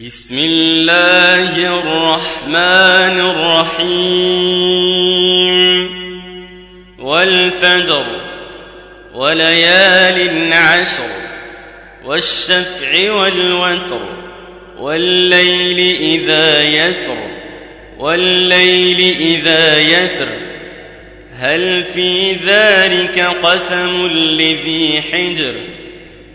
بسم الله الرحمن الرحيم. والفجر وليال عشر والشفع والوتر والليل إذا يسر والليل إذا يسر. هل في ذلك قسم لذي حجر؟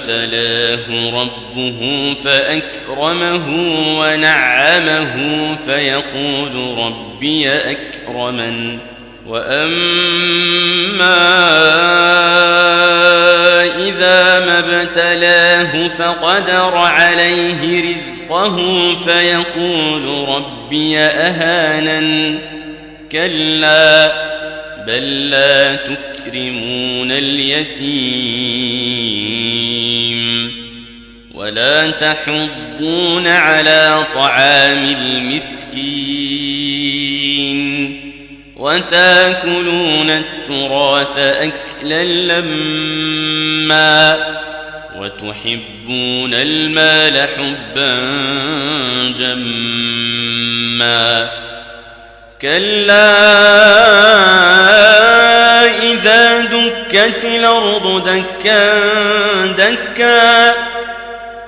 ابتلاه ربه فأكرمه ونعمه فيقول ربي أكرمن. وأما إذا ما ابتلاه فقدر عليه رزقه فيقول ربي أهانن. كلا بل لا تكرمون اليتيم. ولا تحضون على طعام المسكين وتاكلون التراث أكلا لما وتحبون المال حبا جما كلا إذا دكت الأرض دكا دكا